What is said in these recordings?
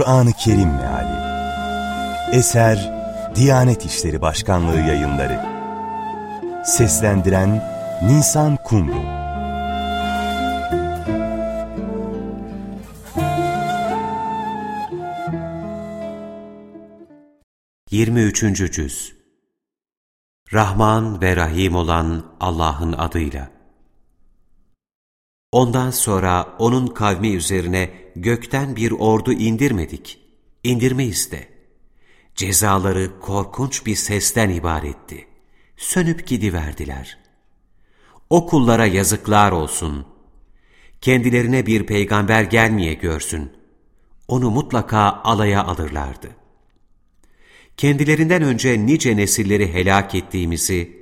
Kur'an-ı Kerim Meali. Eser Diyanet İşleri Başkanlığı Yayınları. Seslendiren Nisan Kumru. 23. Cüz. Rahman ve Rahim olan Allah'ın adıyla. Ondan sonra onun kavmi üzerine gökten bir ordu indirmedik. İndirmeyiz de. Cezaları korkunç bir sesten ibaretti. Sönüp gidiverdiler. O kullara yazıklar olsun. Kendilerine bir peygamber gelmeye görsün. Onu mutlaka alaya alırlardı. Kendilerinden önce nice nesilleri helak ettiğimizi,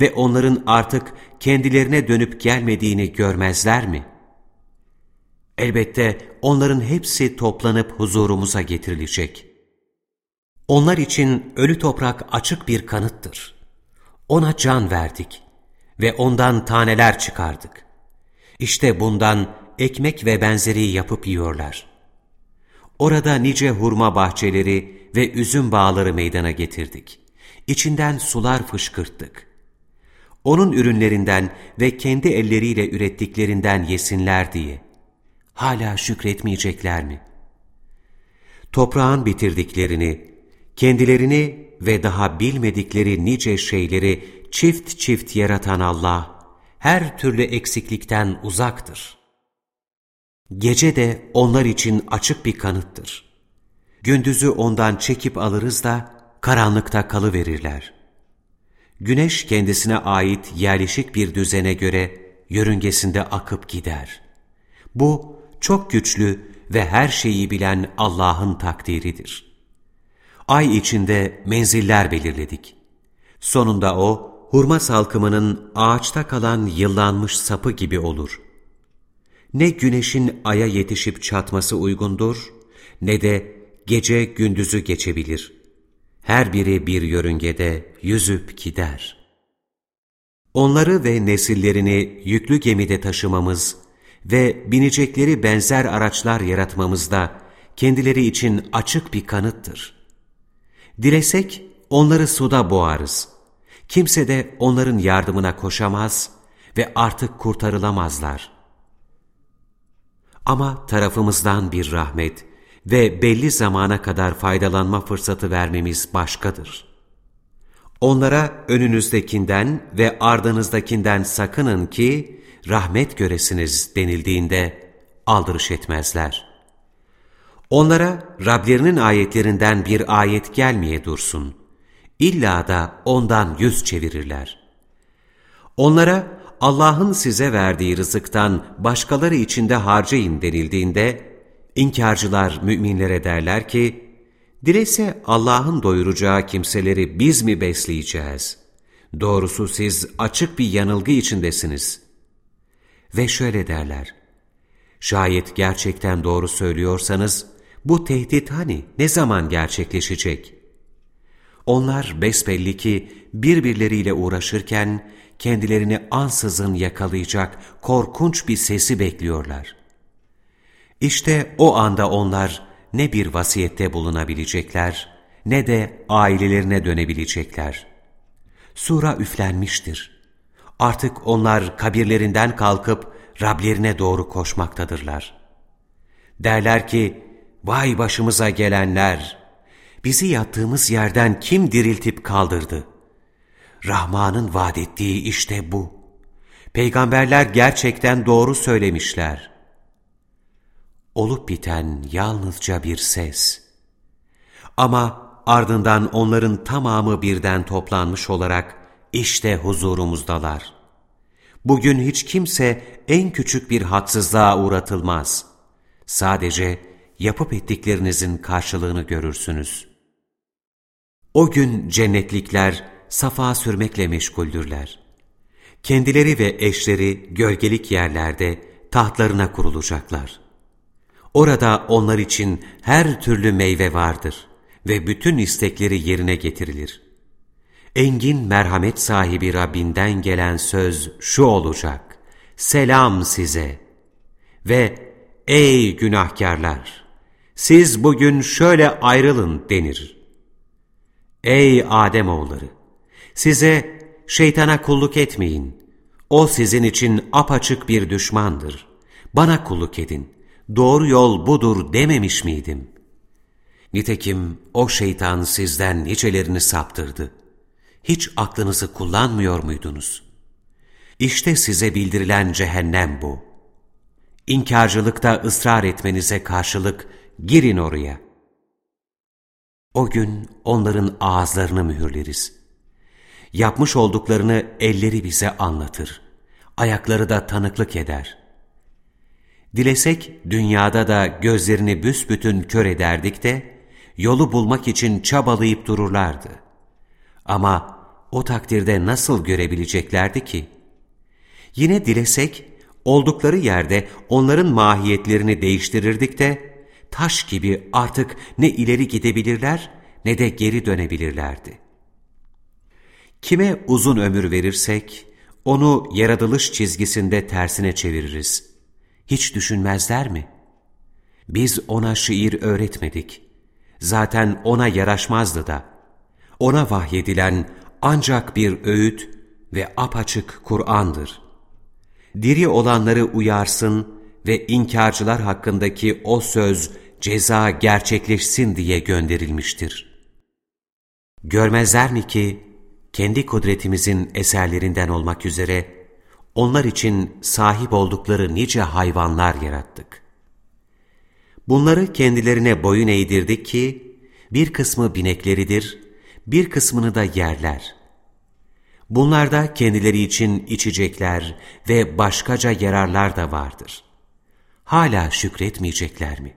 ve onların artık kendilerine dönüp gelmediğini görmezler mi? Elbette onların hepsi toplanıp huzurumuza getirilecek. Onlar için ölü toprak açık bir kanıttır. Ona can verdik ve ondan taneler çıkardık. İşte bundan ekmek ve benzeri yapıp yiyorlar. Orada nice hurma bahçeleri ve üzüm bağları meydana getirdik. İçinden sular fışkırttık onun ürünlerinden ve kendi elleriyle ürettiklerinden yesinler diye. Hala şükretmeyecekler mi? Toprağın bitirdiklerini, kendilerini ve daha bilmedikleri nice şeyleri çift çift yaratan Allah, her türlü eksiklikten uzaktır. Gece de onlar için açık bir kanıttır. Gündüzü ondan çekip alırız da karanlıkta kalıverirler.'' Güneş kendisine ait yerleşik bir düzene göre yörüngesinde akıp gider. Bu çok güçlü ve her şeyi bilen Allah'ın takdiridir. Ay içinde menziller belirledik. Sonunda o, hurma salkımının ağaçta kalan yıllanmış sapı gibi olur. Ne güneşin aya yetişip çatması uygundur, ne de gece gündüzü geçebilir.'' her biri bir yörüngede yüzüp gider. Onları ve nesillerini yüklü gemide taşımamız ve binecekleri benzer araçlar yaratmamız da kendileri için açık bir kanıttır. Dilesek onları suda boğarız. Kimse de onların yardımına koşamaz ve artık kurtarılamazlar. Ama tarafımızdan bir rahmet, ve belli zamana kadar faydalanma fırsatı vermemiz başkadır. Onlara önünüzdekinden ve ardınızdakinden sakının ki rahmet göresiniz denildiğinde aldırış etmezler. Onlara Rablerinin ayetlerinden bir ayet gelmeye dursun. İlla da ondan yüz çevirirler. Onlara Allah'ın size verdiği rızıktan başkaları içinde harcayın denildiğinde, İnkarcılar müminlere derler ki, Dilese Allah'ın doyuracağı kimseleri biz mi besleyeceğiz? Doğrusu siz açık bir yanılgı içindesiniz. Ve şöyle derler, Şayet gerçekten doğru söylüyorsanız, bu tehdit hani ne zaman gerçekleşecek? Onlar besbelli ki birbirleriyle uğraşırken kendilerini ansızın yakalayacak korkunç bir sesi bekliyorlar. İşte o anda onlar ne bir vasiyette bulunabilecekler ne de ailelerine dönebilecekler. Sura üflenmiştir. Artık onlar kabirlerinden kalkıp Rablerine doğru koşmaktadırlar. Derler ki, vay başımıza gelenler, bizi yattığımız yerden kim diriltip kaldırdı? Rahman'ın vaad ettiği işte bu. Peygamberler gerçekten doğru söylemişler olup biten yalnızca bir ses. Ama ardından onların tamamı birden toplanmış olarak işte huzurumuzdalar. Bugün hiç kimse en küçük bir haksızlığa uğratılmaz. Sadece yapıp ettiklerinizin karşılığını görürsünüz. O gün cennetlikler safa sürmekle meşguldürler. Kendileri ve eşleri gölgelik yerlerde tahtlarına kurulacaklar. Orada onlar için her türlü meyve vardır ve bütün istekleri yerine getirilir. Engin merhamet sahibi Rabbinden gelen söz şu olacak, selam size ve ey günahkarlar, siz bugün şöyle ayrılın denir. Ey Ademoğulları! Size şeytana kulluk etmeyin. O sizin için apaçık bir düşmandır. Bana kulluk edin. Doğru yol budur dememiş miydim? Nitekim o şeytan sizden nicelerini saptırdı. Hiç aklınızı kullanmıyor muydunuz? İşte size bildirilen cehennem bu. İnkarcılıkta ısrar etmenize karşılık girin oraya. O gün onların ağızlarını mühürleriz. Yapmış olduklarını elleri bize anlatır. Ayakları da tanıklık eder. Dilesek dünyada da gözlerini büsbütün kör ederdik de, yolu bulmak için çabalayıp dururlardı. Ama o takdirde nasıl görebileceklerdi ki? Yine dilesek, oldukları yerde onların mahiyetlerini değiştirirdik de, taş gibi artık ne ileri gidebilirler ne de geri dönebilirlerdi. Kime uzun ömür verirsek, onu yaratılış çizgisinde tersine çeviririz. Hiç düşünmezler mi? Biz ona şiir öğretmedik. Zaten ona yaraşmazdı da. Ona vahyedilen ancak bir öğüt ve apaçık Kur'an'dır. Diri olanları uyarsın ve inkarcılar hakkındaki o söz, ceza gerçekleşsin diye gönderilmiştir. Görmezler mi ki, kendi kudretimizin eserlerinden olmak üzere, onlar için sahip oldukları nice hayvanlar yarattık. Bunları kendilerine boyun eğdirdik ki, bir kısmı binekleridir, bir kısmını da yerler. Bunlarda kendileri için içecekler ve başkaca yararlar da vardır. Hala şükretmeyecekler mi?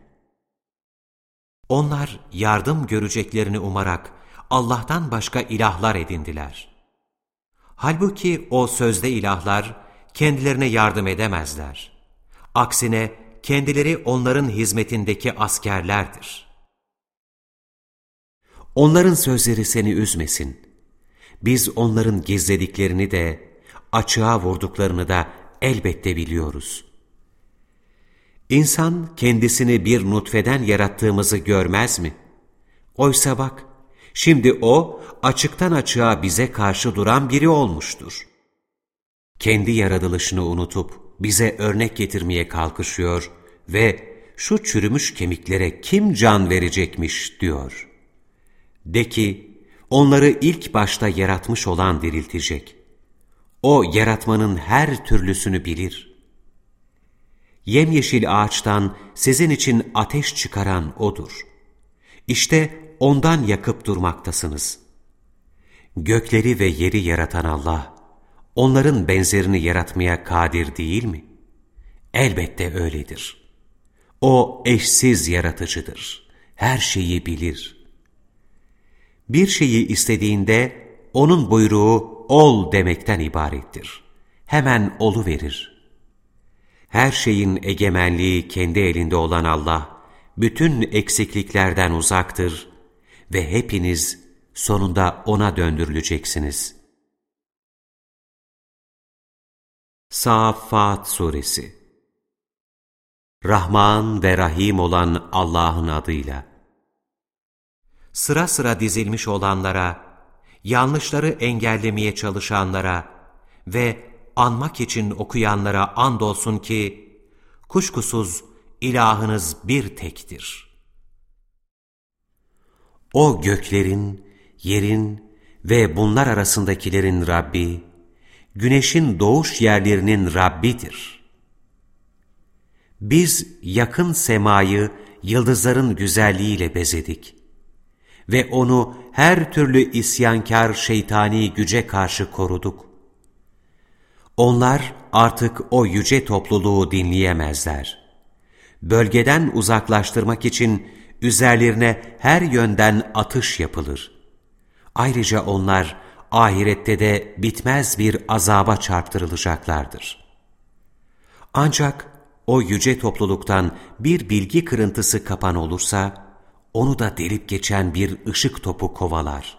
Onlar yardım göreceklerini umarak Allah'tan başka ilahlar edindiler. Halbuki o sözde ilahlar kendilerine yardım edemezler. Aksine kendileri onların hizmetindeki askerlerdir. Onların sözleri seni üzmesin. Biz onların gizlediklerini de, açığa vurduklarını da elbette biliyoruz. İnsan kendisini bir nutfeden yarattığımızı görmez mi? Oysa bak, şimdi o açıktan açığa bize karşı duran biri olmuştur. Kendi yaratılışını unutup bize örnek getirmeye kalkışıyor ve şu çürümüş kemiklere kim can verecekmiş diyor. De ki, onları ilk başta yaratmış olan diriltecek. O yaratmanın her türlüsünü bilir. Yemyeşil ağaçtan sizin için ateş çıkaran O'dur. İşte ondan yakıp durmaktasınız. Gökleri ve yeri yaratan Allah, onların benzerini yaratmaya kadir değil mi? Elbette öyledir. O eşsiz yaratıcıdır. Her şeyi bilir. Bir şeyi istediğinde onun buyruğu ol demekten ibarettir. Hemen olu verir. Her şeyin egemenliği kendi elinde olan Allah, bütün eksikliklerden uzaktır ve hepiniz sonunda O'na döndürüleceksiniz. Saffat Suresi Rahman ve Rahim olan Allah'ın adıyla Sıra sıra dizilmiş olanlara, yanlışları engellemeye çalışanlara ve anmak için okuyanlara andolsun ki, kuşkusuz ilahınız bir tektir. O göklerin, yerin ve bunlar arasındakilerin Rabbi, güneşin doğuş yerlerinin Rabbidir. Biz yakın semayı yıldızların güzelliğiyle bezedik ve onu her türlü isyankar şeytani güce karşı koruduk. Onlar artık o yüce topluluğu dinleyemezler. Bölgeden uzaklaştırmak için üzerlerine her yönden atış yapılır. Ayrıca onlar ahirette de bitmez bir azaba çarptırılacaklardır. Ancak o yüce topluluktan bir bilgi kırıntısı kapan olursa, onu da delip geçen bir ışık topu kovalar.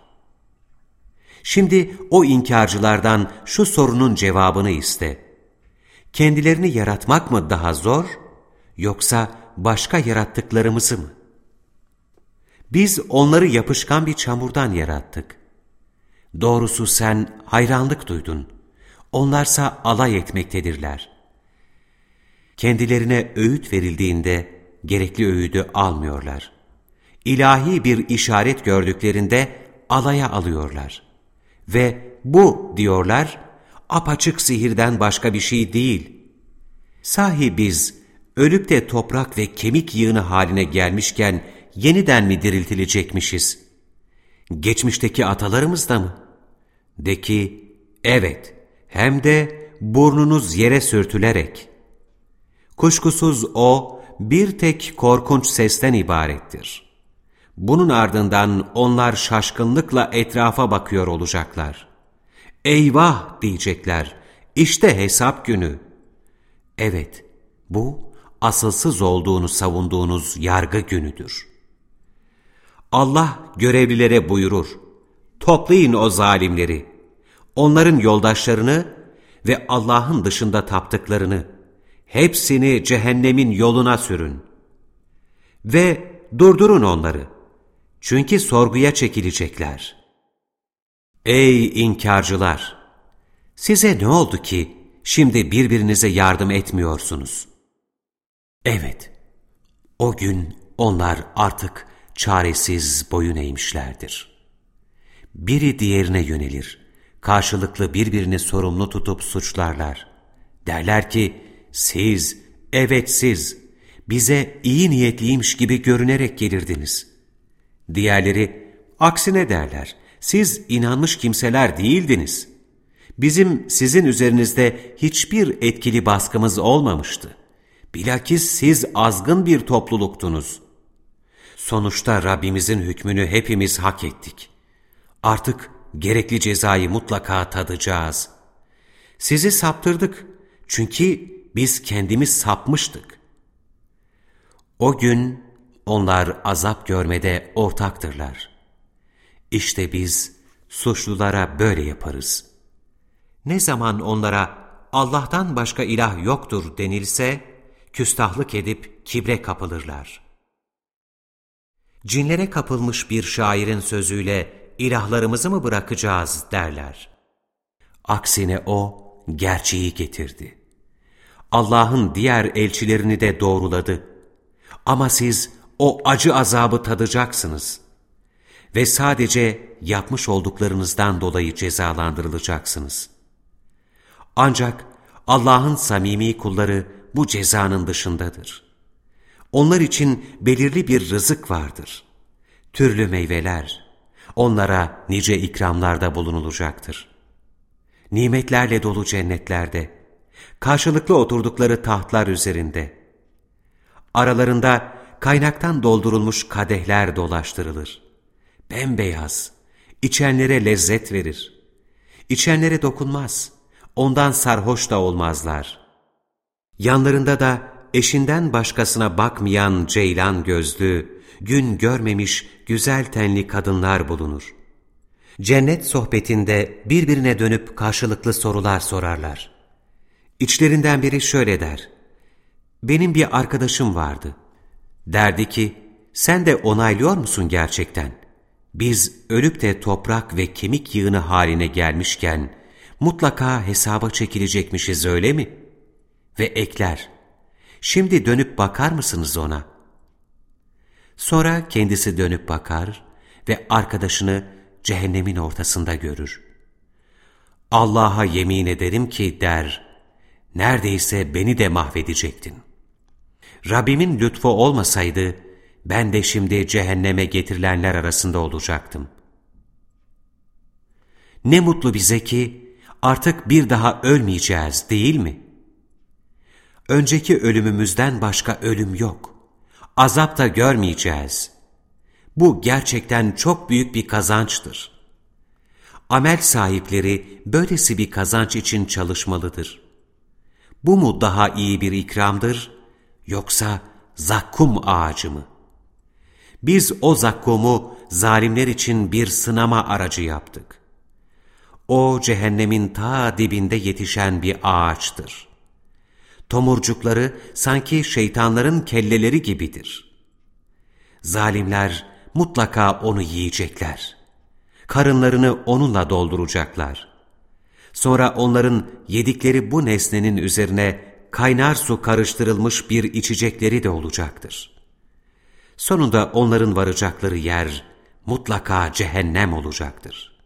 Şimdi o inkarcılardan şu sorunun cevabını iste. Kendilerini yaratmak mı daha zor, yoksa başka yarattıklarımızı mı? Biz onları yapışkan bir çamurdan yarattık. Doğrusu sen hayranlık duydun. Onlarsa alay etmektedirler. Kendilerine öğüt verildiğinde gerekli öğüdü almıyorlar. İlahi bir işaret gördüklerinde alaya alıyorlar. Ve bu diyorlar, apaçık sihirden başka bir şey değil. Sahi biz ölüp de toprak ve kemik yığını haline gelmişken yeniden mi diriltilecekmişiz? Geçmişteki atalarımız da mı? De ki, evet, hem de burnunuz yere sürtülerek. Kuşkusuz o, bir tek korkunç sesten ibarettir. Bunun ardından onlar şaşkınlıkla etrafa bakıyor olacaklar. Eyvah diyecekler, işte hesap günü. Evet, bu asılsız olduğunu savunduğunuz yargı günüdür. Allah görevlilere buyurur, toplayın o zalimleri, onların yoldaşlarını ve Allah'ın dışında taptıklarını, hepsini cehennemin yoluna sürün. Ve durdurun onları, çünkü sorguya çekilecekler. Ey inkarcılar! Size ne oldu ki şimdi birbirinize yardım etmiyorsunuz? Evet, o gün onlar artık çaresiz boyun eğmişlerdir. Biri diğerine yönelir, karşılıklı birbirini sorumlu tutup suçlarlar. Derler ki, siz, evet siz, bize iyi niyetliymiş gibi görünerek gelirdiniz. Diğerleri, aksine derler, siz inanmış kimseler değildiniz. Bizim sizin üzerinizde hiçbir etkili baskımız olmamıştı. Bilakis siz azgın bir topluluktunuz. Sonuçta Rabbimizin hükmünü hepimiz hak ettik. Artık gerekli cezayı mutlaka tadacağız. Sizi saptırdık çünkü biz kendimiz sapmıştık. O gün onlar azap görmede ortaktırlar. İşte biz suçlulara böyle yaparız. Ne zaman onlara Allah'tan başka ilah yoktur denilse, küstahlık edip kibre kapılırlar. Cinlere kapılmış bir şairin sözüyle ilahlarımızı mı bırakacağız derler. Aksine o gerçeği getirdi. Allah'ın diğer elçilerini de doğruladı. Ama siz o acı azabı tadacaksınız. Ve sadece yapmış olduklarınızdan dolayı cezalandırılacaksınız. Ancak Allah'ın samimi kulları bu cezanın dışındadır. Onlar için belirli bir rızık vardır. Türlü meyveler, onlara nice ikramlarda bulunulacaktır. Nimetlerle dolu cennetlerde, karşılıklı oturdukları tahtlar üzerinde, aralarında kaynaktan doldurulmuş kadehler dolaştırılır. Bembeyaz, içenlere lezzet verir. İçenlere dokunmaz, ondan sarhoş da olmazlar. Yanlarında da eşinden başkasına bakmayan ceylan gözlü, gün görmemiş güzel tenli kadınlar bulunur. Cennet sohbetinde birbirine dönüp karşılıklı sorular sorarlar. İçlerinden biri şöyle der, benim bir arkadaşım vardı. Derdi ki, sen de onaylıyor musun gerçekten? Biz ölüp de toprak ve kemik yığını haline gelmişken, mutlaka hesaba çekilecekmişiz öyle mi? Ve ekler, şimdi dönüp bakar mısınız ona? Sonra kendisi dönüp bakar ve arkadaşını cehennemin ortasında görür. Allah'a yemin ederim ki der, neredeyse beni de mahvedecektin. Rabbimin lütfu olmasaydı, ben de şimdi cehenneme getirilenler arasında olacaktım. Ne mutlu bize ki artık bir daha ölmeyeceğiz değil mi? Önceki ölümümüzden başka ölüm yok. Azap da görmeyeceğiz. Bu gerçekten çok büyük bir kazançtır. Amel sahipleri böylesi bir kazanç için çalışmalıdır. Bu mu daha iyi bir ikramdır, yoksa zakkum ağacı mı? Biz o zakkumu zalimler için bir sınama aracı yaptık. O cehennemin ta dibinde yetişen bir ağaçtır. Tomurcukları sanki şeytanların kelleleri gibidir. Zalimler mutlaka onu yiyecekler. Karınlarını onunla dolduracaklar. Sonra onların yedikleri bu nesnenin üzerine kaynar su karıştırılmış bir içecekleri de olacaktır. Sonunda onların varacakları yer mutlaka cehennem olacaktır.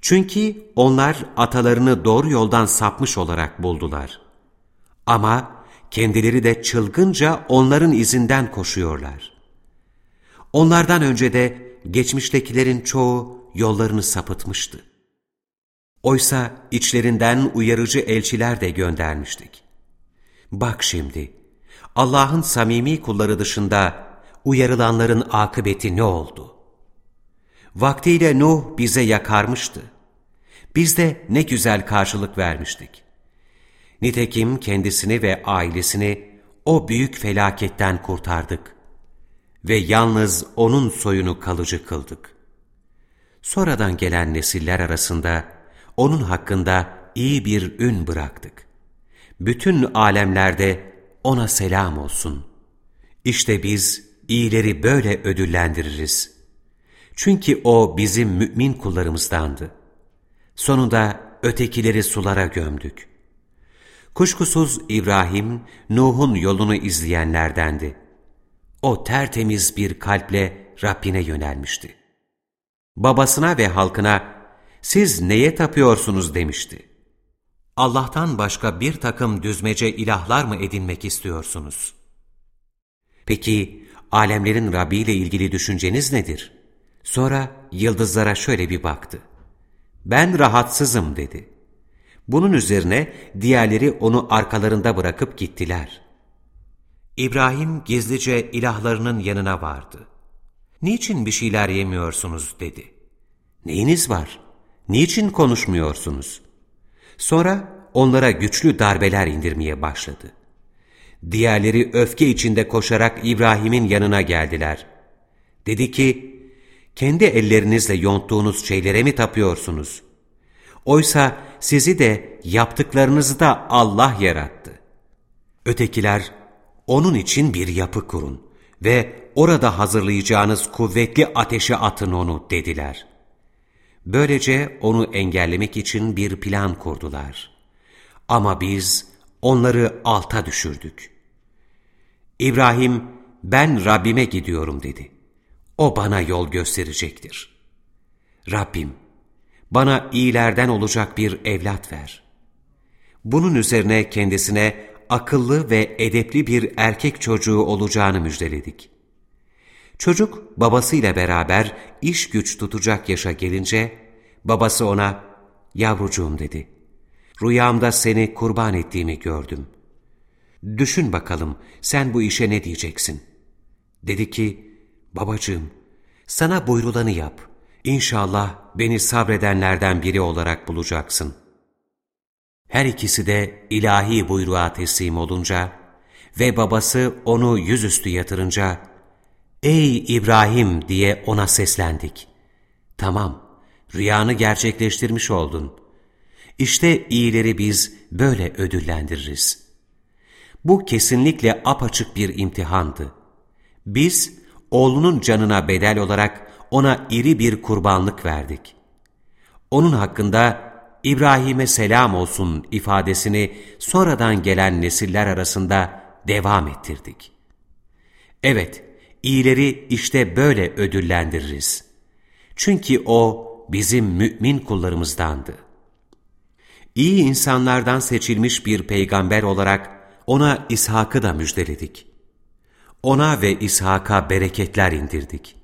Çünkü onlar atalarını doğru yoldan sapmış olarak buldular. Ama kendileri de çılgınca onların izinden koşuyorlar. Onlardan önce de geçmiştekilerin çoğu yollarını sapıtmıştı. Oysa içlerinden uyarıcı elçiler de göndermiştik. Bak şimdi, Allah'ın samimi kulları dışında uyarılanların akıbeti ne oldu? Vaktiyle Nuh bize yakarmıştı. Biz de ne güzel karşılık vermiştik. Nitekim kendisini ve ailesini o büyük felaketten kurtardık ve yalnız onun soyunu kalıcı kıldık. Sonradan gelen nesiller arasında onun hakkında iyi bir ün bıraktık. Bütün alemlerde ona selam olsun. İşte biz iyileri böyle ödüllendiririz. Çünkü o bizim mümin kullarımızdandı. Sonunda ötekileri sulara gömdük. Kuşkusuz İbrahim, Nuh'un yolunu izleyenlerdendi. O tertemiz bir kalple Rabbine yönelmişti. Babasına ve halkına, siz neye tapıyorsunuz demişti. Allah'tan başka bir takım düzmece ilahlar mı edinmek istiyorsunuz? Peki, alemlerin Rabbi ile ilgili düşünceniz nedir? Sonra yıldızlara şöyle bir baktı. Ben rahatsızım dedi. Bunun üzerine diğerleri onu arkalarında bırakıp gittiler. İbrahim gizlice ilahlarının yanına vardı. Niçin bir şeyler yemiyorsunuz dedi. Neyiniz var? Niçin konuşmuyorsunuz? Sonra onlara güçlü darbeler indirmeye başladı. Diğerleri öfke içinde koşarak İbrahim'in yanına geldiler. Dedi ki, kendi ellerinizle yonttuğunuz şeylere mi tapıyorsunuz? Oysa sizi de yaptıklarınızı da Allah yarattı. Ötekiler, onun için bir yapı kurun ve orada hazırlayacağınız kuvvetli ateşe atın onu dediler. Böylece onu engellemek için bir plan kurdular. Ama biz onları alta düşürdük. İbrahim, ben Rabbime gidiyorum dedi. O bana yol gösterecektir. Rabbim, bana iyilerden olacak bir evlat ver. Bunun üzerine kendisine akıllı ve edepli bir erkek çocuğu olacağını müjdeledik. Çocuk babasıyla beraber iş güç tutacak yaşa gelince babası ona yavrucuğum dedi. Rüyamda seni kurban ettiğimi gördüm. Düşün bakalım sen bu işe ne diyeceksin? Dedi ki babacığım sana buyrulanı yap. İnşallah beni sabredenlerden biri olarak bulacaksın. Her ikisi de ilahi buyruğa teslim olunca ve babası onu yüzüstü yatırınca, ''Ey İbrahim!'' diye ona seslendik. ''Tamam, rüyanı gerçekleştirmiş oldun. İşte iyileri biz böyle ödüllendiririz.'' Bu kesinlikle apaçık bir imtihandı. Biz, oğlunun canına bedel olarak ona iri bir kurbanlık verdik. Onun hakkında İbrahim'e selam olsun ifadesini sonradan gelen nesiller arasında devam ettirdik. Evet, iyileri işte böyle ödüllendiririz. Çünkü o bizim mümin kullarımızdandı. İyi insanlardan seçilmiş bir peygamber olarak ona İshak'ı da müjdeledik. Ona ve İshak'a bereketler indirdik.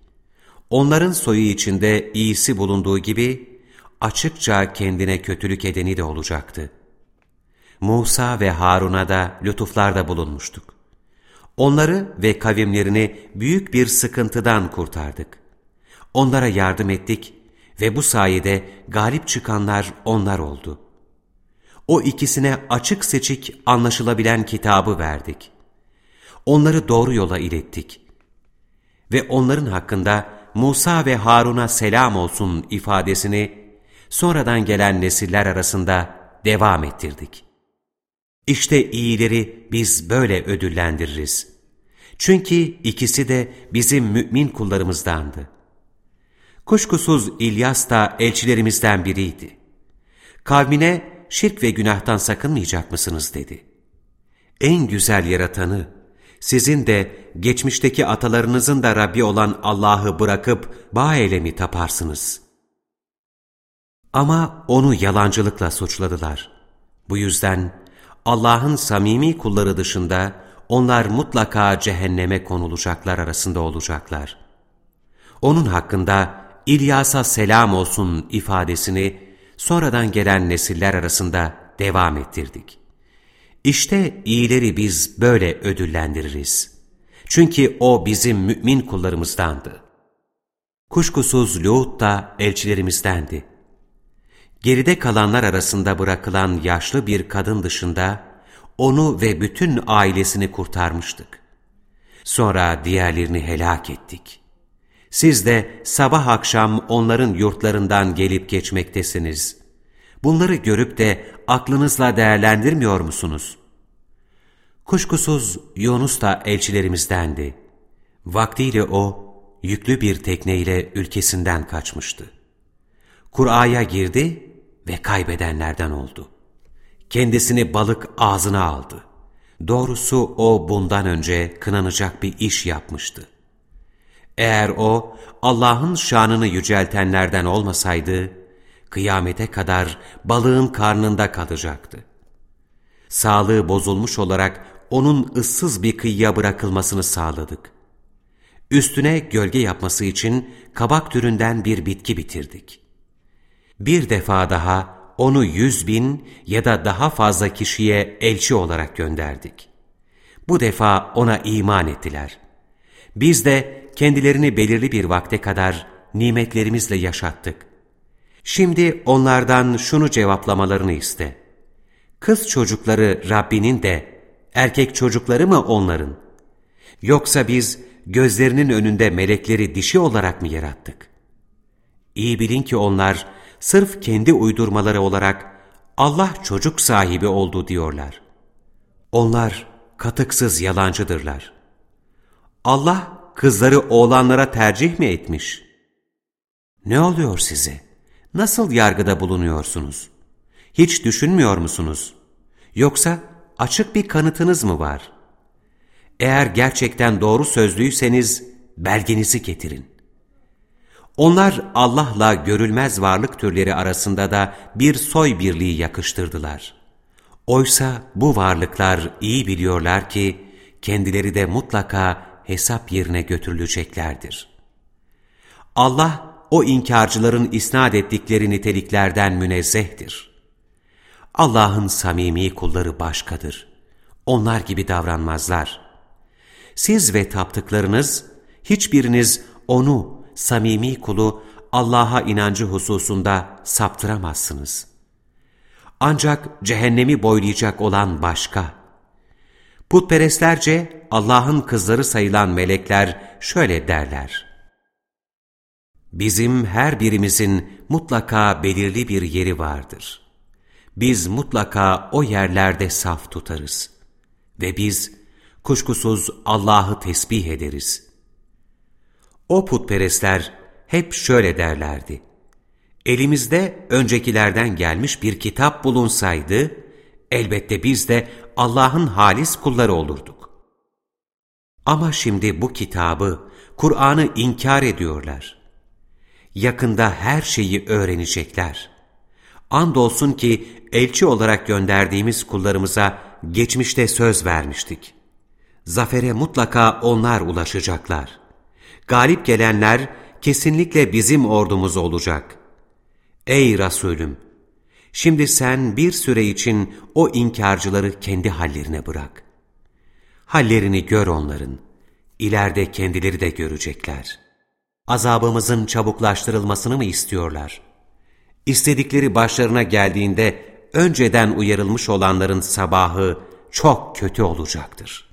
Onların soyu içinde iyisi bulunduğu gibi, açıkça kendine kötülük edeni de olacaktı. Musa ve Harun'a da lütuflarda bulunmuştuk. Onları ve kavimlerini büyük bir sıkıntıdan kurtardık. Onlara yardım ettik ve bu sayede galip çıkanlar onlar oldu. O ikisine açık seçik anlaşılabilen kitabı verdik. Onları doğru yola ilettik. Ve onların hakkında Musa ve Harun'a selam olsun ifadesini sonradan gelen nesiller arasında devam ettirdik. İşte iyileri biz böyle ödüllendiririz. Çünkü ikisi de bizim mümin kullarımızdandı. Kuşkusuz İlyas da elçilerimizden biriydi. Kavmine şirk ve günahtan sakınmayacak mısınız dedi. En güzel yaratanı, sizin de geçmişteki atalarınızın da Rabbi olan Allah'ı bırakıp Bael'e mi taparsınız? Ama onu yalancılıkla suçladılar. Bu yüzden Allah'ın samimi kulları dışında onlar mutlaka cehenneme konulacaklar arasında olacaklar. Onun hakkında İlyas'a selam olsun ifadesini sonradan gelen nesiller arasında devam ettirdik. İşte iyileri biz böyle ödüllendiririz. Çünkü o bizim mümin kullarımızdandı. Kuşkusuz Lut da elçilerimizdendi. Geride kalanlar arasında bırakılan yaşlı bir kadın dışında onu ve bütün ailesini kurtarmıştık. Sonra diğerlerini helak ettik. Siz de sabah akşam onların yurtlarından gelip geçmektesiniz. Bunları görüp de aklınızla değerlendirmiyor musunuz? Kuşkusuz Yunus da elçilerimizdendi. Vaktiyle o, yüklü bir tekneyle ülkesinden kaçmıştı. Kur'a'ya girdi ve kaybedenlerden oldu. Kendisini balık ağzına aldı. Doğrusu o bundan önce kınanacak bir iş yapmıştı. Eğer o Allah'ın şanını yüceltenlerden olmasaydı, kıyamete kadar balığın karnında kalacaktı. Sağlığı bozulmuş olarak onun ıssız bir kıyıya bırakılmasını sağladık. Üstüne gölge yapması için kabak türünden bir bitki bitirdik. Bir defa daha onu yüz bin ya da daha fazla kişiye elçi olarak gönderdik. Bu defa ona iman ettiler. Biz de kendilerini belirli bir vakte kadar nimetlerimizle yaşattık. Şimdi onlardan şunu cevaplamalarını iste. Kız çocukları Rabbinin de, erkek çocukları mı onların? Yoksa biz gözlerinin önünde melekleri dişi olarak mı yarattık? İyi bilin ki onlar sırf kendi uydurmaları olarak Allah çocuk sahibi oldu diyorlar. Onlar katıksız yalancıdırlar. Allah kızları oğlanlara tercih mi etmiş? Ne oluyor size? Nasıl yargıda bulunuyorsunuz? Hiç düşünmüyor musunuz? Yoksa açık bir kanıtınız mı var? Eğer gerçekten doğru sözlüyseniz belgenizi getirin. Onlar Allah'la görülmez varlık türleri arasında da bir soy birliği yakıştırdılar. Oysa bu varlıklar iyi biliyorlar ki kendileri de mutlaka hesap yerine götürüleceklerdir. Allah o inkarcıların isnat ettikleri niteliklerden münezzehtir. Allah'ın samimi kulları başkadır. Onlar gibi davranmazlar. Siz ve taptıklarınız, hiçbiriniz onu, samimi kulu Allah'a inancı hususunda saptıramazsınız. Ancak cehennemi boylayacak olan başka. Putperestlerce Allah'ın kızları sayılan melekler şöyle derler. Bizim her birimizin mutlaka belirli bir yeri vardır. Biz mutlaka o yerlerde saf tutarız. Ve biz kuşkusuz Allah'ı tesbih ederiz. O putperestler hep şöyle derlerdi. Elimizde öncekilerden gelmiş bir kitap bulunsaydı, elbette biz de Allah'ın halis kulları olurduk. Ama şimdi bu kitabı, Kur'an'ı inkar ediyorlar. Yakında her şeyi öğrenecekler. Andolsun ki elçi olarak gönderdiğimiz kullarımıza geçmişte söz vermiştik. Zafere mutlaka onlar ulaşacaklar. Galip gelenler kesinlikle bizim ordumuz olacak. Ey Resulüm! Şimdi sen bir süre için o inkarcıları kendi hallerine bırak. Hallerini gör onların. İleride kendileri de görecekler. Azabımızın çabuklaştırılmasını mı istiyorlar? İstedikleri başlarına geldiğinde önceden uyarılmış olanların sabahı çok kötü olacaktır.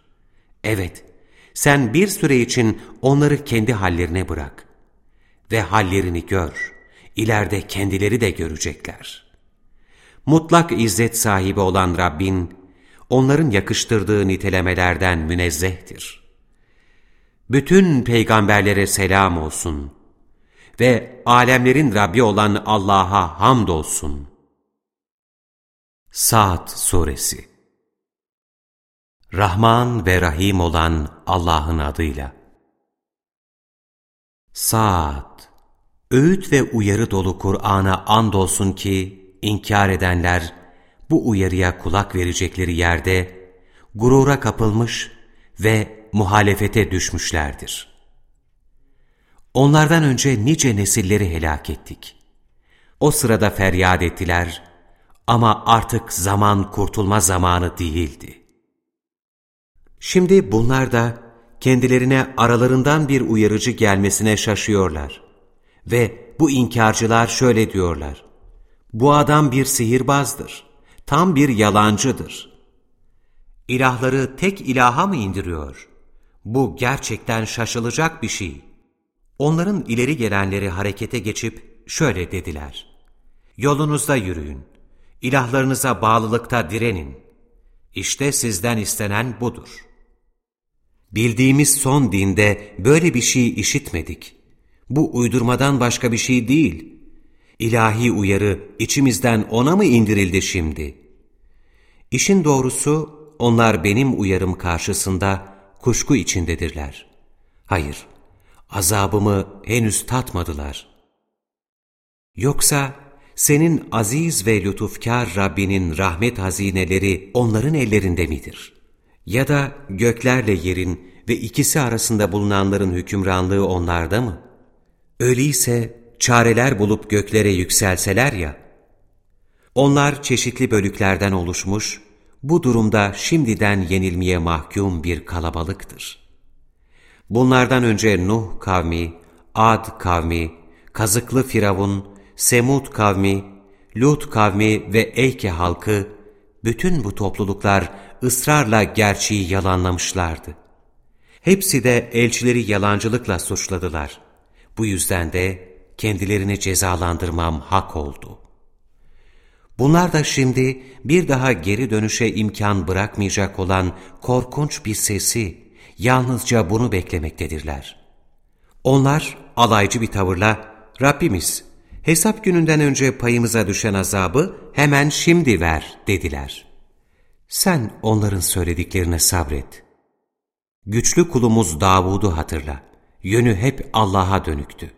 Evet, sen bir süre için onları kendi hallerine bırak. Ve hallerini gör, ileride kendileri de görecekler. Mutlak izzet sahibi olan Rabbin, onların yakıştırdığı nitelemelerden münezzehtir. Bütün peygamberlere selam olsun ve alemlerin Rabbi olan Allah'a hamdolsun. Saat Suresi Rahman ve Rahim olan Allah'ın adıyla. Saat Öğüt ve uyarı dolu Kur'an'a andolsun ki inkar edenler bu uyarıya kulak verecekleri yerde gurura kapılmış ve muhalefete düşmüşlerdir. Onlardan önce nice nesilleri helak ettik. O sırada feryat ettiler ama artık zaman kurtulma zamanı değildi. Şimdi bunlar da kendilerine aralarından bir uyarıcı gelmesine şaşıyorlar. Ve bu inkarcılar şöyle diyorlar. Bu adam bir sihirbazdır, tam bir yalancıdır. İlahları tek ilaha mı indiriyor? Bu gerçekten şaşılacak bir şey. Onların ileri gelenleri harekete geçip şöyle dediler. Yolunuzda yürüyün, ilahlarınıza bağlılıkta direnin. İşte sizden istenen budur. Bildiğimiz son dinde böyle bir şey işitmedik. Bu uydurmadan başka bir şey değil. İlahi uyarı içimizden ona mı indirildi şimdi? İşin doğrusu onlar benim uyarım karşısında kuşku içindedirler. Hayır, azabımı henüz tatmadılar. Yoksa senin aziz ve lütufkar Rabbinin rahmet hazineleri onların ellerinde midir? Ya da göklerle yerin ve ikisi arasında bulunanların hükümranlığı onlarda mı? Öyleyse çareler bulup göklere yükselseler ya, onlar çeşitli bölüklerden oluşmuş, bu durumda şimdiden yenilmeye mahkum bir kalabalıktır. Bunlardan önce Nuh kavmi, Ad kavmi, Kazıklı Firavun, Semud kavmi, Lut kavmi ve Eyke halkı, bütün bu topluluklar ısrarla gerçeği yalanlamışlardı. Hepsi de elçileri yalancılıkla suçladılar. Bu yüzden de kendilerini cezalandırmam hak oldu. Bunlar da şimdi bir daha geri dönüşe imkan bırakmayacak olan korkunç bir sesi, yalnızca bunu beklemektedirler. Onlar alaycı bir tavırla, Rabbimiz, hesap gününden önce payımıza düşen azabı hemen şimdi ver dediler. Sen onların söylediklerine sabret. Güçlü kulumuz Davud'u hatırla. Yönü hep Allah'a dönüktü.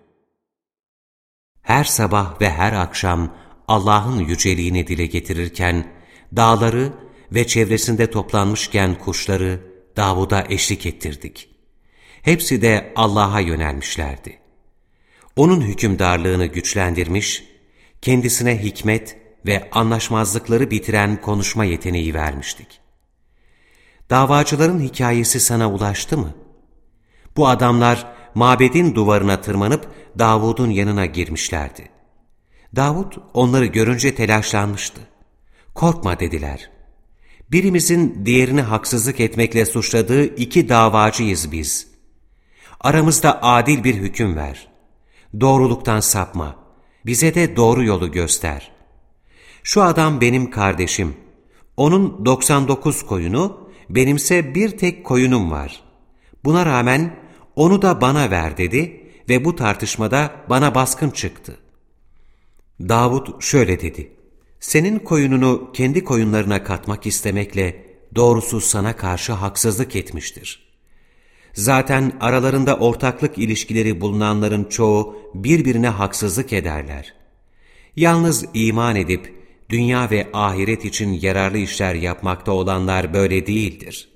Her sabah ve her akşam Allah'ın yüceliğini dile getirirken, dağları ve çevresinde toplanmışken kuşları Davud'a eşlik ettirdik. Hepsi de Allah'a yönelmişlerdi. Onun hükümdarlığını güçlendirmiş, kendisine hikmet ve anlaşmazlıkları bitiren konuşma yeteneği vermiştik. Davacıların hikayesi sana ulaştı mı? Bu adamlar mabedin duvarına tırmanıp Davud'un yanına girmişlerdi. Davud onları görünce telaşlanmıştı. Korkma dediler. Birimizin diğerini haksızlık etmekle suçladığı iki davacıyız biz. Aramızda adil bir hüküm ver. Doğruluktan sapma. Bize de doğru yolu göster. Şu adam benim kardeşim. Onun 99 koyunu, benimse bir tek koyunum var. Buna rağmen onu da bana ver dedi ve bu tartışmada bana baskın çıktı. Davud şöyle dedi, senin koyununu kendi koyunlarına katmak istemekle doğrusu sana karşı haksızlık etmiştir. Zaten aralarında ortaklık ilişkileri bulunanların çoğu birbirine haksızlık ederler. Yalnız iman edip dünya ve ahiret için yararlı işler yapmakta olanlar böyle değildir.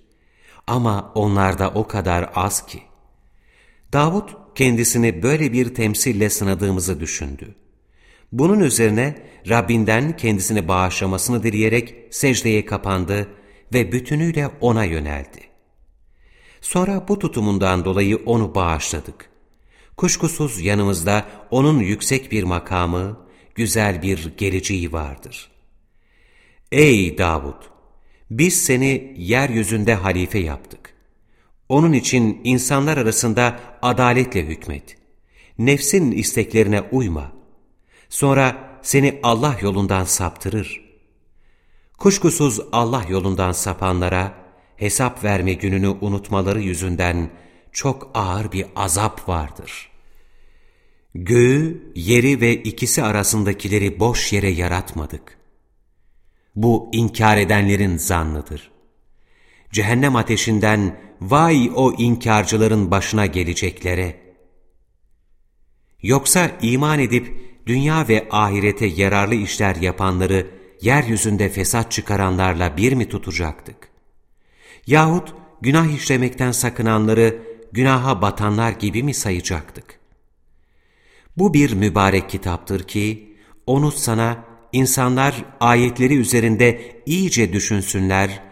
Ama onlar da o kadar az ki. Davud kendisini böyle bir temsille sınadığımızı düşündü. Bunun üzerine Rabbinden kendisini bağışlamasını dileyerek secdeye kapandı ve bütünüyle ona yöneldi. Sonra bu tutumundan dolayı onu bağışladık. Kuşkusuz yanımızda onun yüksek bir makamı, güzel bir geleceği vardır. Ey Davud! Biz seni yeryüzünde halife yaptık. Onun için insanlar arasında adaletle hükmet. Nefsin isteklerine uyma. Sonra seni Allah yolundan saptırır. Kuşkusuz Allah yolundan sapanlara hesap verme gününü unutmaları yüzünden çok ağır bir azap vardır. Göğü, yeri ve ikisi arasındakileri boş yere yaratmadık. Bu inkar edenlerin zannıdır. Cehennem ateşinden vay o inkarcıların başına geleceklere. Yoksa iman edip dünya ve ahirete yararlı işler yapanları yeryüzünde fesat çıkaranlarla bir mi tutacaktık? Yahut günah işlemekten sakınanları günaha batanlar gibi mi sayacaktık? Bu bir mübarek kitaptır ki, onu sana insanlar ayetleri üzerinde iyice düşünsünler,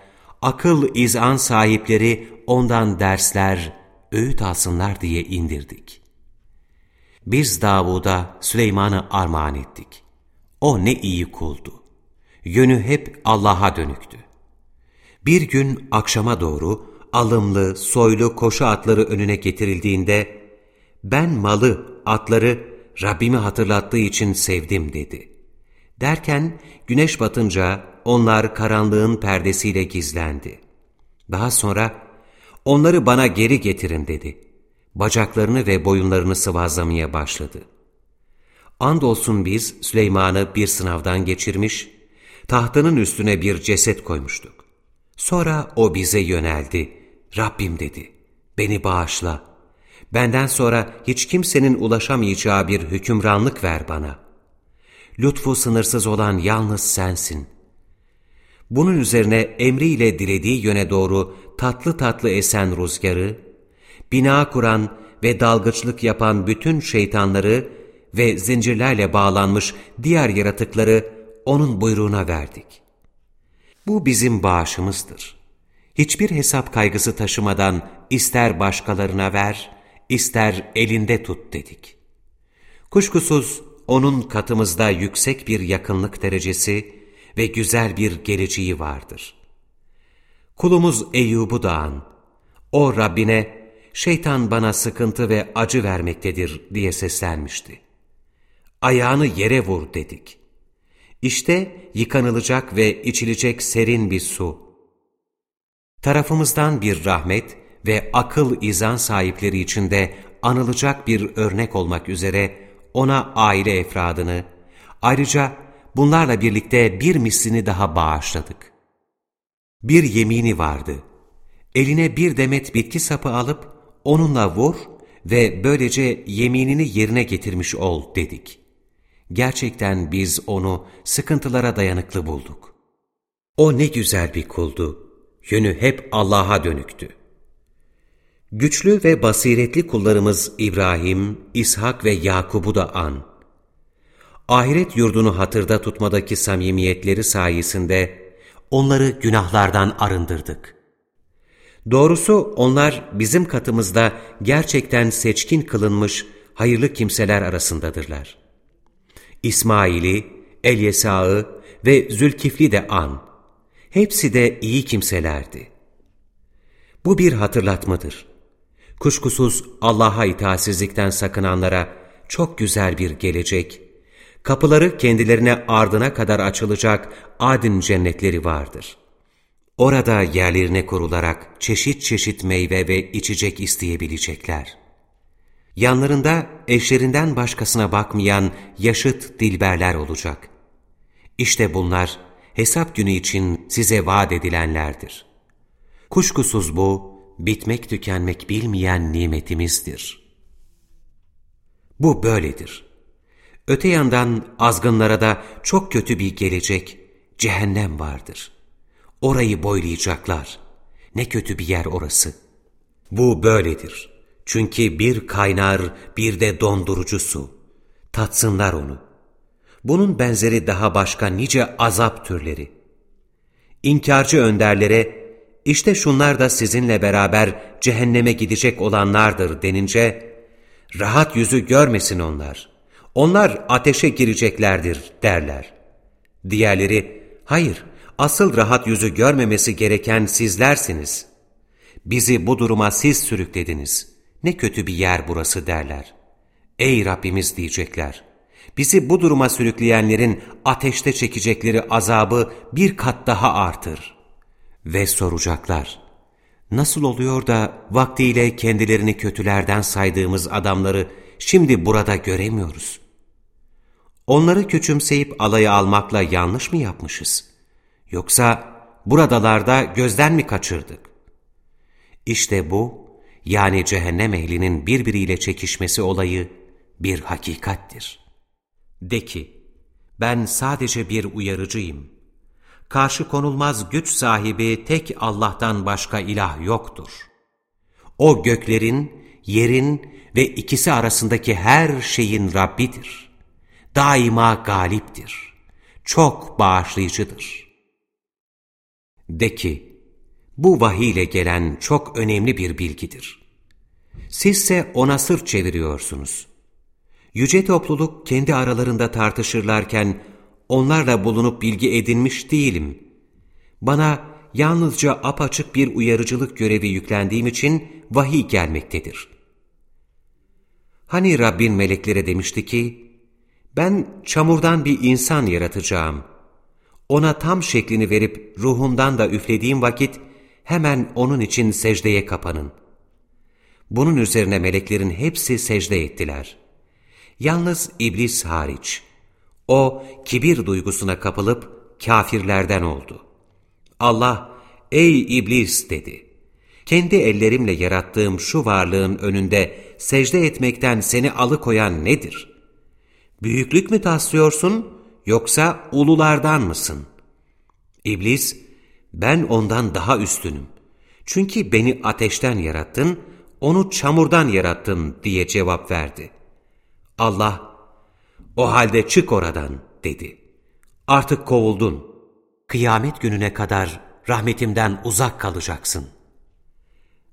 akıl izan sahipleri ondan dersler, öğüt alsınlar diye indirdik. Biz Davud'a Süleyman'ı armağan ettik. O ne iyi kuldu. Yönü hep Allah'a dönüktü. Bir gün akşama doğru alımlı, soylu koşu atları önüne getirildiğinde, ben malı, atları Rabbimi hatırlattığı için sevdim dedi. Derken güneş batınca onlar karanlığın perdesiyle gizlendi. Daha sonra onları bana geri getirin dedi. Bacaklarını ve boyunlarını sıvazlamaya başladı. Andolsun biz Süleyman'ı bir sınavdan geçirmiş, tahtının üstüne bir ceset koymuştuk. Sonra o bize yöneldi. Rabbim dedi, beni bağışla. Benden sonra hiç kimsenin ulaşamayacağı bir hükümranlık ver bana. Lütfu sınırsız olan yalnız sensin. Bunun üzerine emriyle dilediği yöne doğru tatlı tatlı esen rüzgarı, bina kuran ve dalgıçlık yapan bütün şeytanları ve zincirlerle bağlanmış diğer yaratıkları onun buyruğuna verdik. Bu bizim bağışımızdır. Hiçbir hesap kaygısı taşımadan ister başkalarına ver, ister elinde tut dedik. Kuşkusuz onun katımızda yüksek bir yakınlık derecesi ve güzel bir geleceği vardır. Kulumuz Eyyub'u da an. O Rabbine, şeytan bana sıkıntı ve acı vermektedir diye seslenmişti. Ayağını yere vur dedik. İşte yıkanılacak ve içilecek serin bir su. Tarafımızdan bir rahmet ve akıl izan sahipleri içinde anılacak bir örnek olmak üzere ona aile efradını, ayrıca bunlarla birlikte bir mislini daha bağışladık. Bir yemini vardı. Eline bir demet bitki sapı alıp onunla vur ve böylece yeminini yerine getirmiş ol dedik. Gerçekten biz onu sıkıntılara dayanıklı bulduk. O ne güzel bir kuldu. Yönü hep Allah'a dönüktü. Güçlü ve basiretli kullarımız İbrahim, İshak ve Yakub'u da an. Ahiret yurdunu hatırda tutmadaki samimiyetleri sayesinde onları günahlardan arındırdık. Doğrusu onlar bizim katımızda gerçekten seçkin kılınmış hayırlı kimseler arasındadırlar. İsmail'i, Elyesa'ı ve Zülkifli de an. Hepsi de iyi kimselerdi. Bu bir hatırlatmadır. Kuşkusuz Allah'a itaatsizlikten sakınanlara çok güzel bir gelecek, kapıları kendilerine ardına kadar açılacak adin cennetleri vardır. Orada yerlerine kurularak çeşit çeşit meyve ve içecek isteyebilecekler. Yanlarında eşlerinden başkasına bakmayan yaşıt dilberler olacak. İşte bunlar hesap günü için size vaat edilenlerdir. Kuşkusuz bu, bitmek tükenmek bilmeyen nimetimizdir. Bu böyledir. Öte yandan azgınlara da çok kötü bir gelecek, cehennem vardır. Orayı boylayacaklar. Ne kötü bir yer orası. Bu böyledir. Çünkü bir kaynar, bir de dondurucu su. Tatsınlar onu. Bunun benzeri daha başka nice azap türleri. İnkarcı önderlere işte şunlar da sizinle beraber cehenneme gidecek olanlardır denince, rahat yüzü görmesin onlar. Onlar ateşe gireceklerdir derler. Diğerleri, hayır, asıl rahat yüzü görmemesi gereken sizlersiniz. Bizi bu duruma siz sürüklediniz. Ne kötü bir yer burası derler. Ey Rabbimiz diyecekler. Bizi bu duruma sürükleyenlerin ateşte çekecekleri azabı bir kat daha artır.'' Ve soracaklar, Nasıl oluyor da vaktiyle kendilerini kötülerden saydığımız adamları şimdi burada göremiyoruz? Onları küçümseyip alaya almakla yanlış mı yapmışız? Yoksa buradalarda gözden mi kaçırdık? İşte bu, yani cehennem ehlinin birbiriyle çekişmesi olayı bir hakikattir. De ki, ben sadece bir uyarıcıyım. Karşı konulmaz güç sahibi tek Allah'tan başka ilah yoktur. O göklerin, yerin ve ikisi arasındaki her şeyin Rabbidir. Daima galiptir. Çok bağışlayıcıdır. De ki, bu vahiy ile gelen çok önemli bir bilgidir. Sizse ona sırt çeviriyorsunuz. Yüce topluluk kendi aralarında tartışırlarken onlarla bulunup bilgi edinmiş değilim. Bana yalnızca apaçık bir uyarıcılık görevi yüklendiğim için vahiy gelmektedir. Hani Rabbin meleklere demişti ki, ben çamurdan bir insan yaratacağım. Ona tam şeklini verip ruhumdan da üflediğim vakit hemen onun için secdeye kapanın. Bunun üzerine meleklerin hepsi secde ettiler. Yalnız iblis hariç. O kibir duygusuna kapılıp kafirlerden oldu. Allah, ey iblis dedi. Kendi ellerimle yarattığım şu varlığın önünde secde etmekten seni alıkoyan nedir? Büyüklük mü taslıyorsun yoksa ululardan mısın? İblis, ben ondan daha üstünüm. Çünkü beni ateşten yarattın, onu çamurdan yarattın diye cevap verdi. Allah, o halde çık oradan dedi. Artık kovuldun. Kıyamet gününe kadar rahmetimden uzak kalacaksın.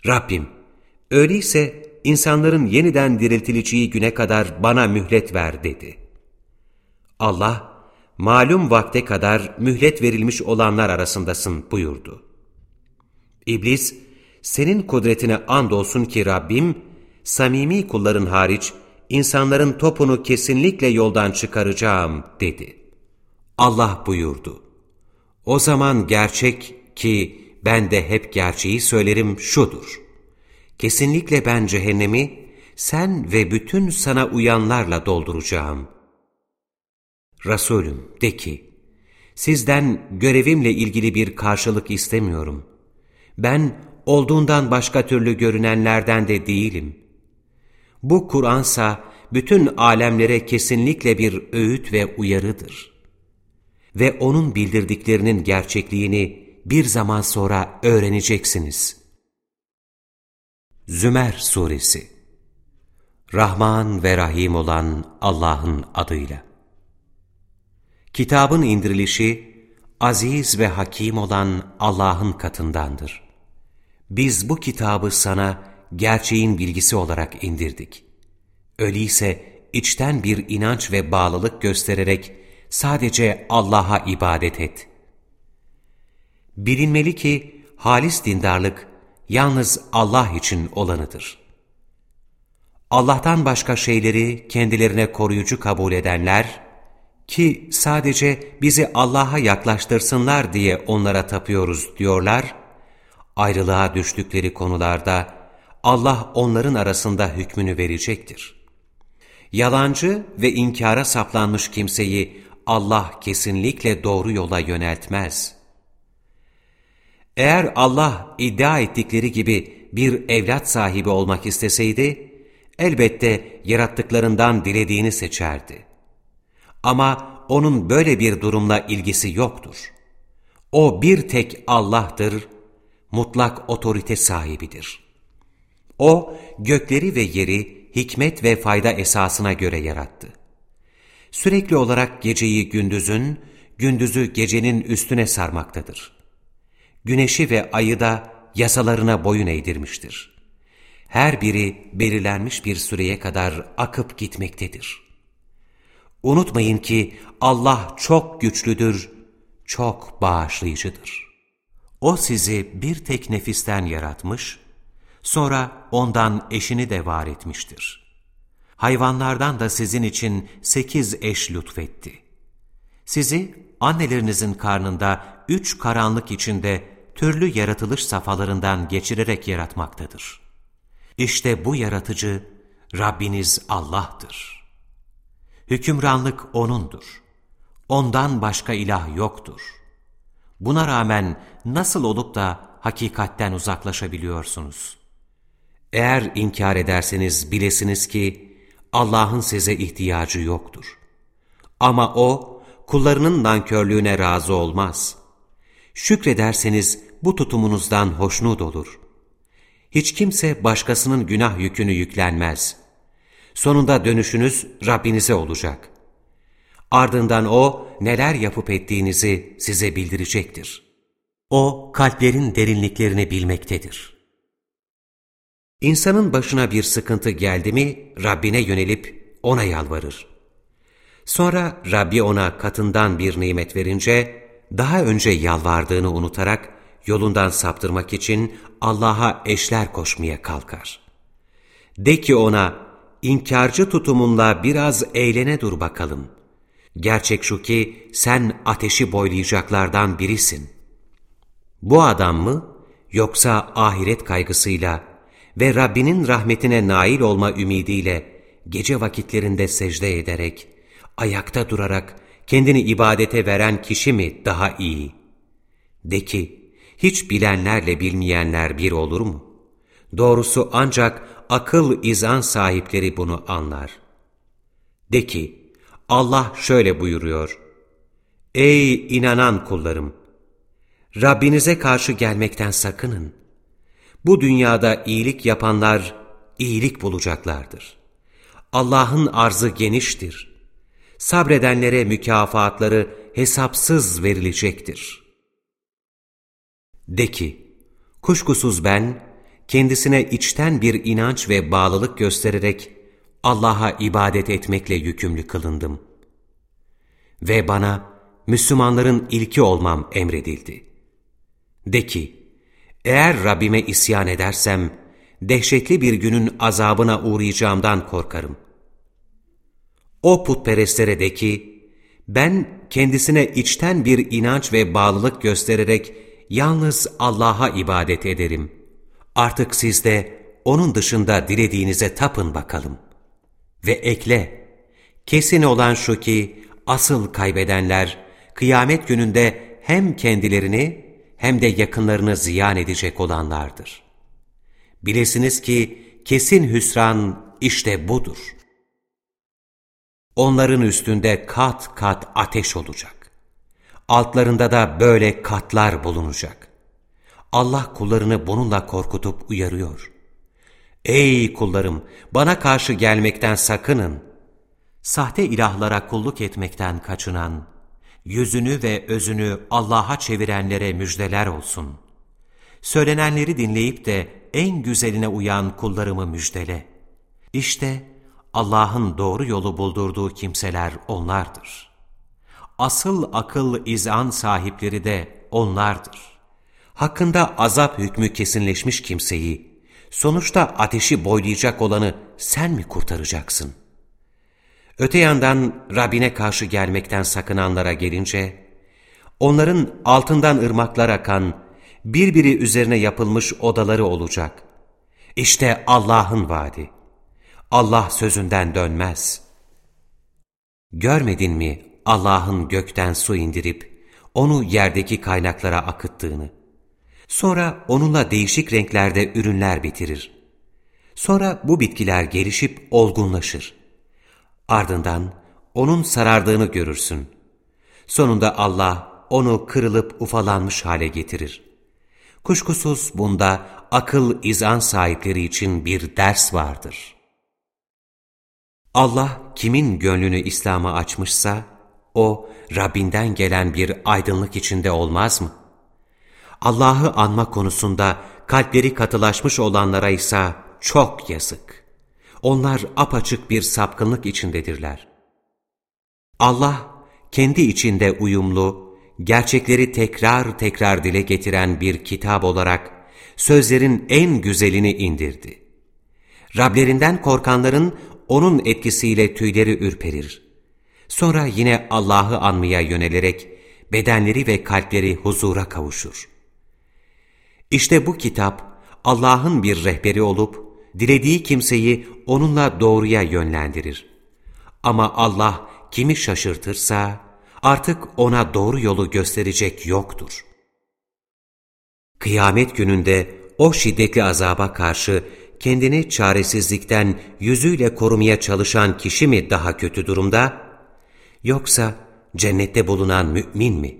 Rabbim, öyleyse insanların yeniden diriltileceği güne kadar bana mühlet ver dedi. Allah, malum vakte kadar mühlet verilmiş olanlar arasındasın buyurdu. İblis, senin kudretine andolsun ki Rabbim, samimi kulların hariç insanların topunu kesinlikle yoldan çıkaracağım dedi. Allah buyurdu. O zaman gerçek ki ben de hep gerçeği söylerim şudur. Kesinlikle ben cehennemi sen ve bütün sana uyanlarla dolduracağım. Resulüm de ki, sizden görevimle ilgili bir karşılık istemiyorum. Ben olduğundan başka türlü görünenlerden de değilim. Bu Kur'ansa bütün alemlere kesinlikle bir öğüt ve uyarıdır. Ve onun bildirdiklerinin gerçekliğini bir zaman sonra öğreneceksiniz. Zümer Suresi Rahman ve Rahim olan Allah'ın adıyla. Kitabın indirilişi, aziz ve hakim olan Allah'ın katındandır. Biz bu kitabı sana gerçeğin bilgisi olarak indirdik. Öyleyse içten bir inanç ve bağlılık göstererek sadece Allah'a ibadet et. Bilinmeli ki halis dindarlık yalnız Allah için olanıdır. Allah'tan başka şeyleri kendilerine koruyucu kabul edenler, ki sadece bizi Allah'a yaklaştırsınlar diye onlara tapıyoruz diyorlar, ayrılığa düştükleri konularda Allah onların arasında hükmünü verecektir. Yalancı ve inkara saplanmış kimseyi Allah kesinlikle doğru yola yöneltmez. Eğer Allah iddia ettikleri gibi bir evlat sahibi olmak isteseydi, elbette yarattıklarından dilediğini seçerdi. Ama onun böyle bir durumla ilgisi yoktur. O bir tek Allah'tır, mutlak otorite sahibidir. O, gökleri ve yeri hikmet ve fayda esasına göre yarattı. Sürekli olarak geceyi gündüzün, gündüzü gecenin üstüne sarmaktadır. Güneşi ve ayı da yasalarına boyun eğdirmiştir. Her biri belirlenmiş bir süreye kadar akıp gitmektedir. Unutmayın ki Allah çok güçlüdür, çok bağışlayıcıdır. O sizi bir tek nefisten yaratmış, sonra ondan eşini de var etmiştir. Hayvanlardan da sizin için sekiz eş lütfetti. Sizi annelerinizin karnında üç karanlık içinde türlü yaratılış safhalarından geçirerek yaratmaktadır. İşte bu yaratıcı Rabbiniz Allah'tır. Hükümranlık O'nundur. Ondan başka ilah yoktur. Buna rağmen nasıl olup da hakikatten uzaklaşabiliyorsunuz? Eğer inkar ederseniz bilesiniz ki Allah'ın size ihtiyacı yoktur. Ama O, kullarının nankörlüğüne razı olmaz. Şükrederseniz bu tutumunuzdan hoşnut olur. Hiç kimse başkasının günah yükünü yüklenmez. Sonunda dönüşünüz Rabbinize olacak. Ardından O, neler yapıp ettiğinizi size bildirecektir. O, kalplerin derinliklerini bilmektedir. İnsanın başına bir sıkıntı geldi mi, Rabbine yönelip ona yalvarır. Sonra Rabbi ona katından bir nimet verince, daha önce yalvardığını unutarak yolundan saptırmak için Allah'a eşler koşmaya kalkar. De ki ona, inkarcı tutumunla biraz eğlene dur bakalım. Gerçek şu ki sen ateşi boylayacaklardan birisin. Bu adam mı, yoksa ahiret kaygısıyla ve Rabbinin rahmetine nail olma ümidiyle gece vakitlerinde secde ederek, ayakta durarak kendini ibadete veren kişi mi daha iyi? De ki, hiç bilenlerle bilmeyenler bir olur mu? Doğrusu ancak akıl izan sahipleri bunu anlar. De ki, Allah şöyle buyuruyor, Ey inanan kullarım! Rabbinize karşı gelmekten sakının. Bu dünyada iyilik yapanlar iyilik bulacaklardır. Allah'ın arzı geniştir. Sabredenlere mükafatları hesapsız verilecektir. De ki, kuşkusuz ben, kendisine içten bir inanç ve bağlılık göstererek Allah'a ibadet etmekle yükümlü kılındım. Ve bana Müslümanların ilki olmam emredildi. De ki, eğer Rabbime isyan edersem, dehşetli bir günün azabına uğrayacağımdan korkarım. O putperestlere de ki, ben kendisine içten bir inanç ve bağlılık göstererek yalnız Allah'a ibadet ederim. Artık siz de onun dışında dilediğinize tapın bakalım. Ve ekle, kesin olan şu ki asıl kaybedenler kıyamet gününde hem kendilerini hem de yakınlarını ziyan edecek olanlardır. Bilesiniz ki kesin hüsran işte budur. Onların üstünde kat kat ateş olacak. Altlarında da böyle katlar bulunacak. Allah kullarını bununla korkutup uyarıyor. Ey kullarım! Bana karşı gelmekten sakının. Sahte ilahlara kulluk etmekten kaçınan, yüzünü ve özünü Allah'a çevirenlere müjdeler olsun. Söylenenleri dinleyip de en güzeline uyan kullarımı müjdele. İşte Allah'ın doğru yolu buldurduğu kimseler onlardır. Asıl akıl izan sahipleri de onlardır. Hakkında azap hükmü kesinleşmiş kimseyi, sonuçta ateşi boylayacak olanı sen mi kurtaracaksın? Öte yandan Rabbine karşı gelmekten sakınanlara gelince, onların altından ırmaklar akan, birbiri üzerine yapılmış odaları olacak. İşte Allah'ın vaadi. Allah sözünden dönmez. Görmedin mi Allah'ın gökten su indirip, onu yerdeki kaynaklara akıttığını? Sonra onunla değişik renklerde ürünler bitirir. Sonra bu bitkiler gelişip olgunlaşır. Ardından onun sarardığını görürsün. Sonunda Allah onu kırılıp ufalanmış hale getirir. Kuşkusuz bunda akıl izan sahipleri için bir ders vardır. Allah kimin gönlünü İslam'a açmışsa, o Rabbinden gelen bir aydınlık içinde olmaz mı? Allah'ı anma konusunda kalpleri katılaşmış olanlara ise çok yazık. Onlar apaçık bir sapkınlık içindedirler. Allah, kendi içinde uyumlu, gerçekleri tekrar tekrar dile getiren bir kitap olarak sözlerin en güzelini indirdi. Rablerinden korkanların onun etkisiyle tüyleri ürperir. Sonra yine Allah'ı anmaya yönelerek bedenleri ve kalpleri huzura kavuşur. İşte bu kitap Allah'ın bir rehberi olup, dilediği kimseyi onunla doğruya yönlendirir. Ama Allah kimi şaşırtırsa artık ona doğru yolu gösterecek yoktur. Kıyamet gününde o şiddetli azaba karşı kendini çaresizlikten yüzüyle korumaya çalışan kişi mi daha kötü durumda? Yoksa cennette bulunan mümin mi?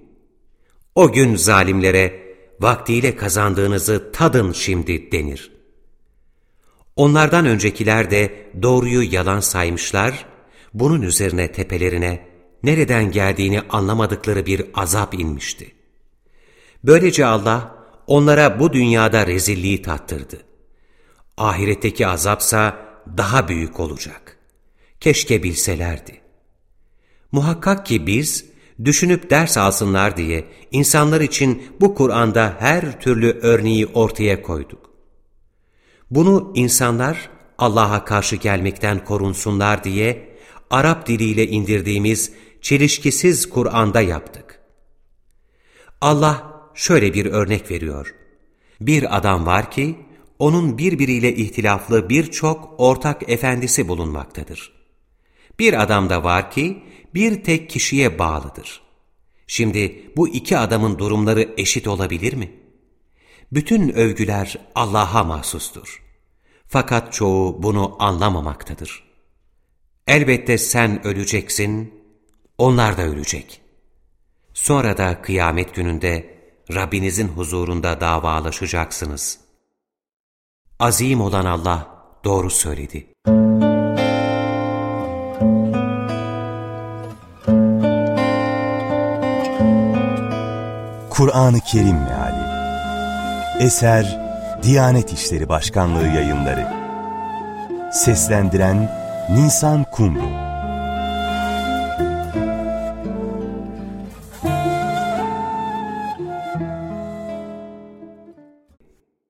O gün zalimlere vaktiyle kazandığınızı tadın şimdi denir. Onlardan öncekiler de doğruyu yalan saymışlar, bunun üzerine tepelerine nereden geldiğini anlamadıkları bir azap inmişti. Böylece Allah onlara bu dünyada rezilliği tattırdı. Ahiretteki azapsa daha büyük olacak. Keşke bilselerdi. Muhakkak ki biz, düşünüp ders alsınlar diye insanlar için bu Kur'an'da her türlü örneği ortaya koyduk. Bunu insanlar Allah'a karşı gelmekten korunsunlar diye Arap diliyle indirdiğimiz çelişkisiz Kur'an'da yaptık. Allah şöyle bir örnek veriyor. Bir adam var ki, onun birbiriyle ihtilaflı birçok ortak efendisi bulunmaktadır. Bir adam da var ki, bir tek kişiye bağlıdır. Şimdi bu iki adamın durumları eşit olabilir mi? Bütün övgüler Allah'a mahsustur. Fakat çoğu bunu anlamamaktadır. Elbette sen öleceksin, onlar da ölecek. Sonra da kıyamet gününde Rabbinizin huzurunda davalaşacaksınız. Azim olan Allah doğru söyledi. Kur'an-ı Kerim Meali Eser Diyanet İşleri Başkanlığı Yayınları. Seslendiren Nisan Kumru